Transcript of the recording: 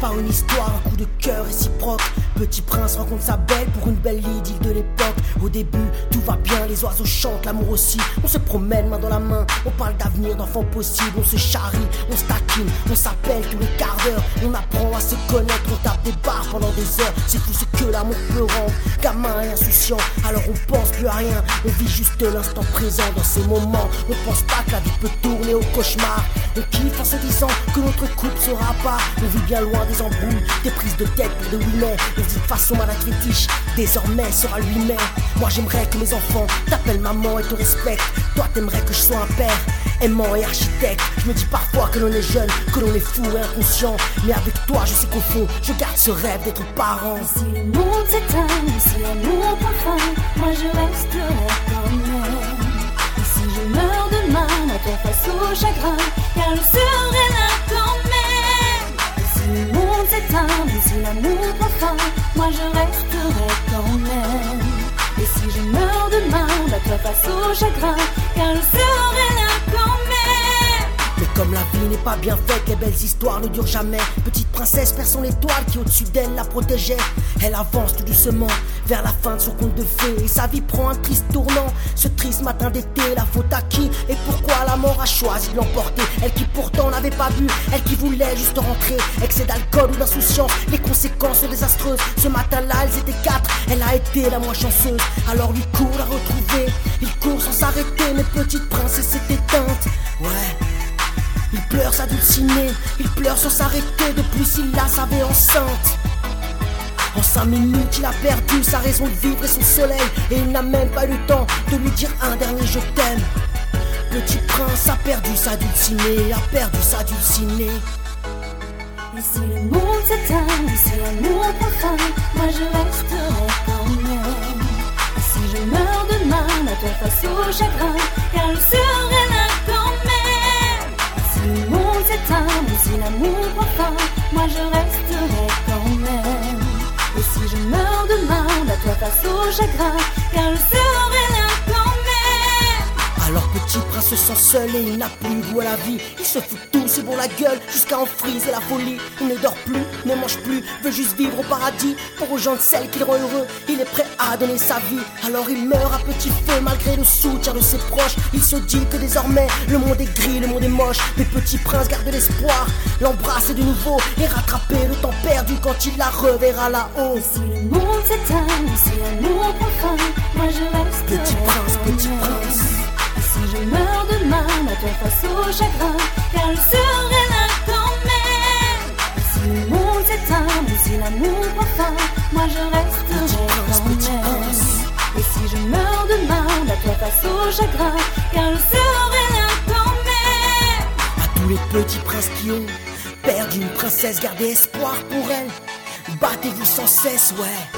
par une histoire, un coup de cœur réciproque. Petit prince rencontre sa belle pour une belle idylle de l'époque. Au début, tout va bien, les oiseaux chantent, l'amour aussi. On se promène main dans la main, on parle d'avenir, d'enfants possibles, on se charrie, on se on s'appelle tous les quarts d'heure. On apprend à se connaître, on tape des barres pendant des heures. C'est tout ce que l'amour peut rendre. Gamin et insouciant, alors on pense plus à rien. On vit juste l'instant présent dans ces moments. On pense pas que la vie peut tourner au cauchemar. On kiffe en se disant que notre couple sera pas. Bien loin des embrouilles, des prises de tête pour de dit de façon malade fétiche, désormais sera lui-même. Moi j'aimerais que mes enfants t'appellent maman et te respectent. Toi t'aimerais que je sois un père aimant et architecte. Je me dis parfois que l'on est jeune, que l'on est fou et inconscient. Mais avec toi, je sais qu'au fond, je garde ce rêve d'être parent. Si le monde s'éteint, si l'amour fin, moi je resterai quand même. Et si je meurs demain, à toi face au chagrin, car je serai là toi face au chagrin, car je serai là quand même. Mais comme la vie n'est pas bien faite, les belles histoires ne durent jamais. Petite princesse perd son étoile qui au-dessus d'elle la protégeait. Elle avance tout doucement vers la fin de son conte de fées. Et sa vie prend un triste tournant. Ce triste matin d'été, la faute à qui Et pourquoi la mort a choisi l'emporter? Elle qui pourtant n'avait pas bu, elle qui voulait juste rentrer. Excès d'alcool ou d'insouciance, les conséquences désastreuses. Ce matin-là, elles étaient quatre, elle a été la moins chanceuse. Alors lui court la retrouver. Mais petite princesse s'est éteinte. Ouais. Il pleure sa dulcinée, il pleure sans s'arrêter depuis s'il la savait enceinte. En cinq minutes, il a perdu sa raison de vivre et son soleil, et il n'a même pas eu le temps de lui dire un dernier je t'aime. Petit prince a perdu sa dulcinée, a perdu sa dulcinée. Et si le monde s'éteint, si l'amour fin, moi je resterai quand même. Chagrin, car je serai là quand même. Si le monde s'éteint, et si l'amour prend fin, moi je resterai quand même. Et si je meurs demain, à toi face au chagrin, se sent seul et il n'a plus goût à la vie. Il se fout tout, c'est pour la gueule, jusqu'à en friser la folie. Il ne dort plus, ne mange plus, veut juste vivre au paradis. Pour rejoindre celle qu'il rend heureux, il est prêt à donner sa vie. Alors il meurt à petit feu malgré le soutien de ses proches. Il se dit que désormais le monde est gris, le monde est moche. Mais petit prince garde l'espoir, l'embrasser de nouveau et rattraper le temps perdu quand il la reverra là-haut. Et si le monde s'éteint, et si l'amour fin, moi je resterai Petit prince, petit prince. Et si je meurs demain, à toi face au chagrin, car je serai là quand même. Si le monde s'éteint, et si l'amour prend fin, moi je resterai quand même. Et si je meurs demain, à toi face au chagrin, car je serai là quand même. À tous les petits princes qui ont perdu une princesse, gardez espoir pour elle. Battez-vous sans cesse, ouais.